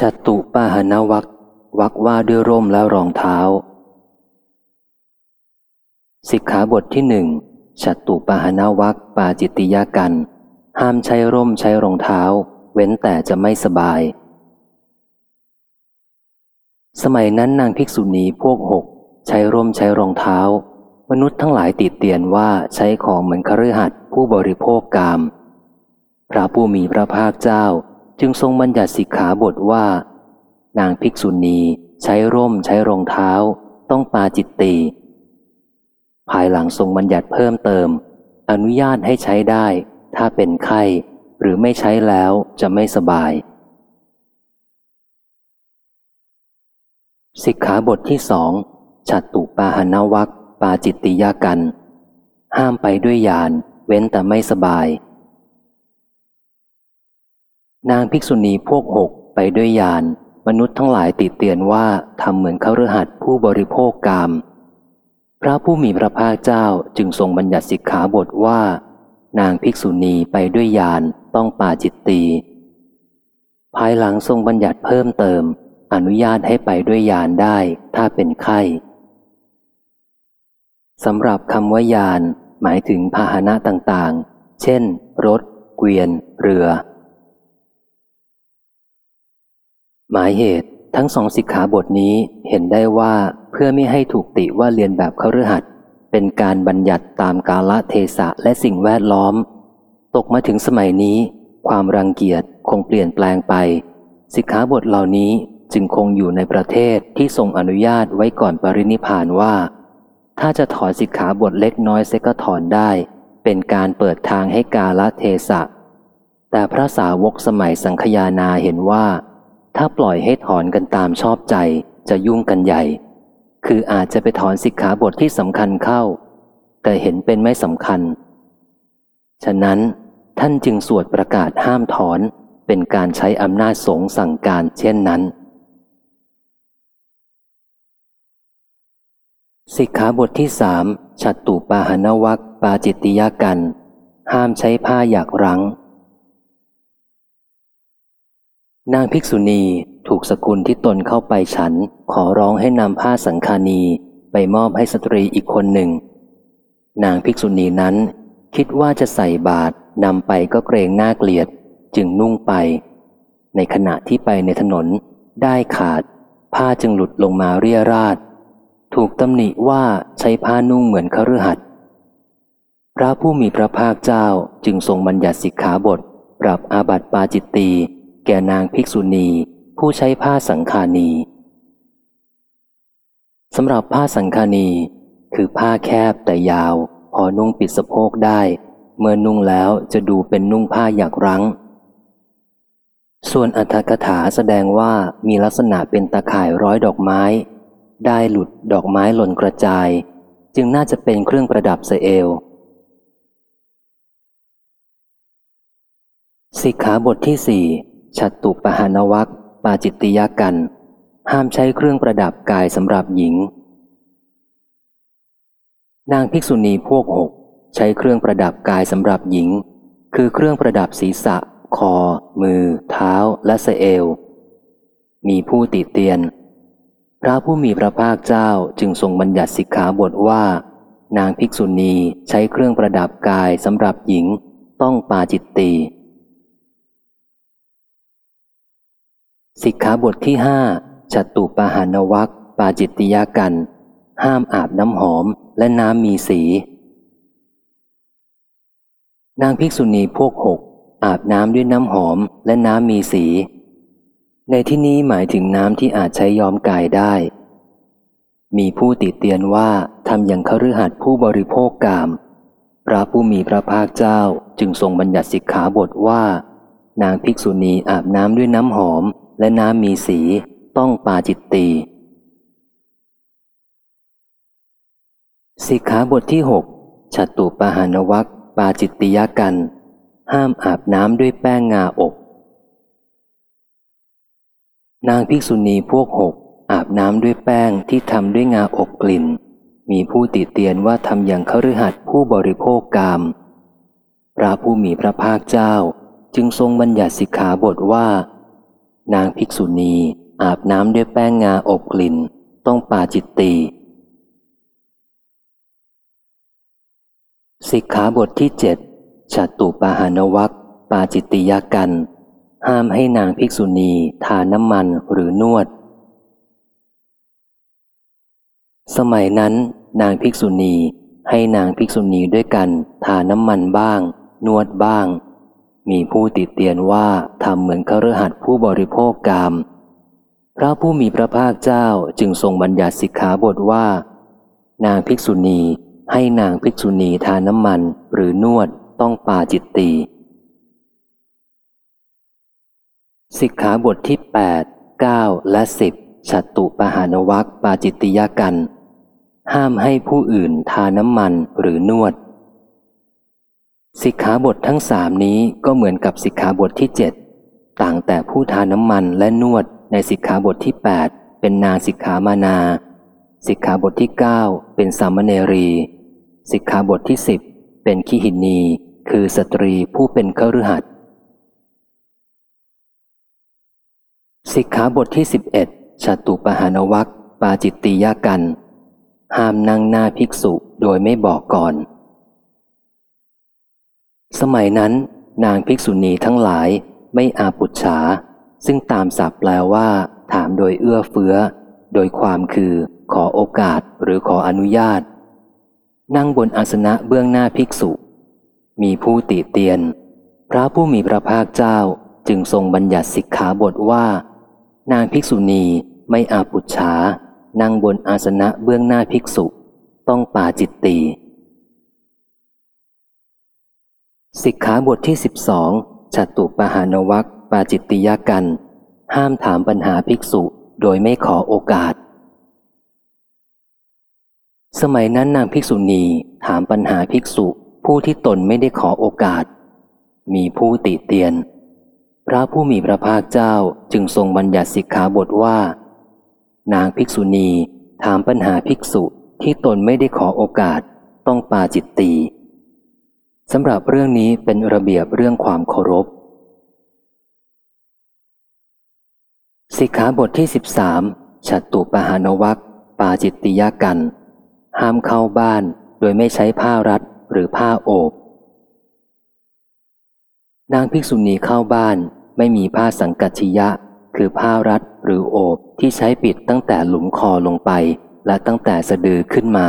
จตุปาหนวักวักว่าด้วยร่มและรองเท้า สิกขาบทที่หนึ่งชัตุปาหนวักปาจิตติยากัน ห้ามใช้ร่มใช้รองเท้า เว้นแต่จะไม่สบาย สมัยนั้นนางภิกษุณีพวกหกใช้ร่มใช้รองเท้า มนุษย์ทั้งหลายติดเตียนว่าใช้ของเหมือนคฤหัสถ์ผู้บริโภคกาม พระผู้มีพระภาคเจ้า จึงทรงบัญญัติสิกขาบทว่า นางภิกษุณีใช้ร่มใช้รองเท้า ต้องปาจิตตี ภายหลังทรงบัญญัติเพิ่มเติม อนุญาตให้ใช้ได้ ถ้าเป็นไข้ หรือไม่ใช้แล้วจะไม่สบาย สิกขาบทที่สองฉัตตุปาหนวักปาจิตติยากัน ห้ามไปด้วยยาน เว้นแต่ไม่สบาย นางภิกษุณีพวกหกไปด้วยยาน มนุษย์ทั้งหลายติดเตียนว่าทำเหมือนเขาฤหัสผู้บริโภคกาม พระผู้มีพระภาคเจ้าจึงทรงบัญญัติสิกขาบทว่า นางภิกษุณีไปด้วยยานต้องป่าจิตตี ภายหลังทรงบัญญัติเพิ่มเติม อนุญาตให้ไปด้วยยานได้ถ้าเป็นไข้สำหรับคำว่ายานหมายถึงพาหนะต่างๆ เช่น รถ เกวียน เรือ หมายเหตุทั้งสองสิกขาบทนี้เห็นได้ว่าเพื่อไม่ให้ถูกติว่าเรียนแบบเขาฤหัสเป็นการบัญญัติตามกาลเทศะและสิ่งแวดล้อม ตกมาถึงสมัยนี้ ความรังเกียจคงเปลี่ยนแปลงไป สิกขาบทเหล่านี้จึงคงอยู่ในประเทศที่ทรงอนุญาตไว้ก่อนปรินิพานว่า ถ้าจะถอนสิกขาบทเล็กน้อยเซก็ถอนได้ เป็นการเปิดทางให้กาลเทศะ แต่พระสาวกสมัยสังคยานาเห็นว่า ถ้าปล่อยให้ถอนกันตามชอบใจจะยุ่งกันใหญ่ คืออาจจะไปถอนสิกขาบทที่สำคัญเข้า แต่เห็นเป็นไม่สำคัญ ฉะนั้นท่านจึงสวดประกาศห้ามถอนเป็นการใช้อำนาจสงสั่งการเช่นนั้น สิกขาบทที่สามฉัตตุปาหนวักปาจิตติยากัน ห้ามใช้ผ้าอยากรัง นางภิกษุณีถูกสกุลที่ตนเข้าไปฉัน ขอร้องให้นำผ้าสังคานีไปมอบให้สตรีอีกคนหนึ่ง นางภิกษุณีนั้น คิดว่าจะใส่บาตรนำไปก็เกรงน่าเกลียด จึงนุ่งไป ในขณะที่ไปในถนนได้ขาด ผ้าจึงหลุดลงมาเรียราดถูกตำหนิว่าใช้ผ้านุ่งเหมือนคฤหัสถ์พระผู้มีพระภาคเจ้าจึงทรงบัญญัติสิกขาบท ปรับอาบัติปาจิตตี ก่นางภิกษุณี ผู้ใช้ผ้าสังคานีสำหรับผ้าสังคานี คือผ้าแคบแต่ยาว พอนุ่งปิดสะโพกได้ เมื่อนุ่งแล้วจะดูเป็นนุ่งผ้าอยากรั้ง ส่วนอัธกถาแสดงว่ามีลักษณะเป็นตะข่ายร้อยดอกไม้ ได้หลุดดอกไม้หล่นกระจาย จึงน่าจะเป็นเครื่องประดับเสเอลสิกขาบทที่สี่ ชัตตุปหานวักปาจิตติยากัน ห้ามใช้เครื่องประดับกายสำหรับหญิง นางภิกษุณีพวกหกใช้เครื่องประดับกายสำหรับหญิง คือเครื่องประดับศีรษะ คอ มือ เท้า และเสเอลมีผู้ติเตียน พระผู้มีพระภาคเจ้าจึงทรงบัญญัติสิกขาบทว่า นางภิกษุณีใช้เครื่องประดับกายสำหรับหญิง ต้องปาจิตตี สิกขาบทที่ห้าจัตุปาหานวักปาจิตติยากัน ห้ามอาบน้ำหอมและน้ำมีสี นางภิกษุณีพวกหกอาบน้ำด้วยน้ำหอมและน้ำมีสี ในที่นี้หมายถึงน้ำที่อาจใช้ย้อมกายได้ มีผู้ติเตียนว่าทำอย่างคฤหัสถ์ผู้บริโภคกาม พระผู้มีพระภาคเจ้าจึงทรงบัญญัติสิกขาบทว่า นางภิกษุณีอาบน้ำด้วยน้ำหอม และน้ำมีสีต้องปาจิตตีสิกขาบทที่หกฉัตุปหานวักปาจิตติยกัน ห้ามอาบน้ำด้วยแป้งงาอบนางภิกษุณีพวกหกอาบน้ำด้วยแป้งที่ทำด้วยงาอบกลิ่น มีผู้ติเตียนว่าทำอย่างคฤหัสถ์ผู้บริโภคกาม พระผู้มีพระภาคเจ้าจึงทรงบัญญัติสิกขาบทว่า นางภิกษุณีอาบน้ำด้วยแป้งงาอบกลิ่น ต้องปาจิตตีสิกขาบทที่เจ็ดฉัตุปาหานวัคปาจิตติยากัน ห้ามให้นางภิกษุณีทาน้ำมันหรือนวด สมัยนั้น นางภิกษุณีให้นางภิกษุณีด้วยกันทาน้ำมันบ้าง นวดบ้าง มีผู้ติดเตียนว่าทำเหมือนคฤหัสถ์ผู้บริโภคกาม พระผู้มีพระภาคเจ้าจึงทรงบัญญัติสิกขาบทว่า นางภิกษุณีให้นางภิกษุณีทาน้ำมันหรือนวดต้องปาจิตตีสิกขาบทที่ 8 9 และ 10ฉัตตุปหานวัคปาจิตติยกัน ห้ามให้ผู้อื่นทาน้ำมันหรือนวด สิกขาบททั้งสามนี้ก็เหมือนกับสิกขาบทที่เจ็ดต่างแต่ผู้ทาน้ำมันและนวดในสิกขาบทที่ 8 เป็นนางสิกขามานา สิกขาบทที่ 9 เป็นสามเณรี สิกขาบทที่ 10 เป็นขีหินี คือสตรีผู้เป็นขรือหัดสิกขาบทที่ 11ชัตุปหานวัคปาจิตติยากัน ห้ามนั่งหน้าภิกษุโดยไม่บอกก่อน สมัยนั้น นางภิกษุณีทั้งหลายไม่อาปุจฉา ซึ่งตามศัพท์แปลว่า ถามโดยเอื้อเฟื้อ โดยความคือขอโอกาสหรือขออนุญาต นั่งบนอาสนะเบื้องหน้าภิกษุ มีผู้ติเตียน พระผู้มีพระภาคเจ้าจึงทรงบัญญัติสิกขาบทว่า นางภิกษุณีไม่อาปุจฉานั่งบนอาสนะเบื้องหน้าภิกษุ ต้องปาจิตตี สิกขาบทที่สิบสองฉัตุปหานวัคปาจิตติยกัน ห้ามถามปัญหาภิกษุโดยไม่ขอโอกาส สมัยนั้นนางภิกษุณีถามปัญหาภิกษุผู้ที่ตนไม่ได้ขอโอกาส มีผู้ติเตียน พระผู้มีพระภาคเจ้าจึงทรงบัญญัติสิกขาบทว่า นางภิกษุณีถามปัญหาภิกษุที่ตนไม่ได้ขอโอกาส ต้องปาจิตตี สำหรับเรื่องนี้เป็นระเบียบเรื่องความเคารพสิกขาบทที่สิบสามฉัตตุปหานวัคปาจิตติยากัน ห้ามเข้าบ้านโดยไม่ใช้ผ้ารัดหรือผ้าโอบนางภิกษุณีเข้าบ้านไม่มีผ้าสังกัชิยะ คือผ้ารัดหรือโอบที่ใช้ปิดตั้งแต่หลุมคอลงไป และตั้งแต่สะดือขึ้นมา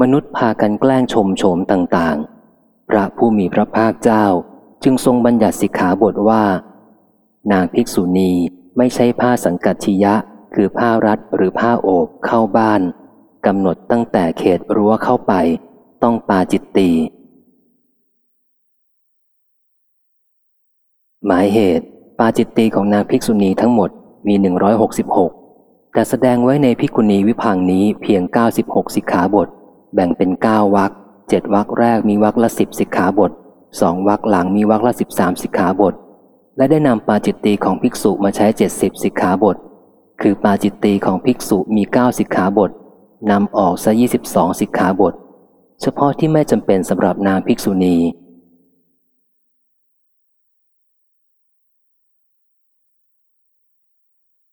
มนุษย์พากันแกล้งชมโฉมต่างๆ พระผู้มีพระภาคเจ้าจึงทรงบัญญัติสิกขาบทว่า นางภิกษุณีไม่ใช่ผ้าสังกัชิยะ คือผ้ารัดหรือผ้าโอบเข้าบ้านกำหนดตั้งแต่เขตรั้วเข้าไป ต้องปาจิตตีหมายเหตุ ปาจิตตีของนางภิกษุณีทั้งหมดมี 166 แต่แสดงไว้ในภิกขุณีวิพังนี้เพียง 96 สิกขาบท แบ่งเป็น 9 วรรค เจ็ดวักแรกมีวักละสิบสิกขาบทสองวักหลังมีวักละสิบสามสิกขาบท และได้นำปาจิตตีของภิกษุมาใช้เจ็ดสิบสิกขาบท คือปาจิตตีของภิกษุมีเก้าสิกขาบทนำออกซะยี่สิบสองสิกขาบท เฉพาะที่ไม่จำเป็นสำหรับนางภิกษุณี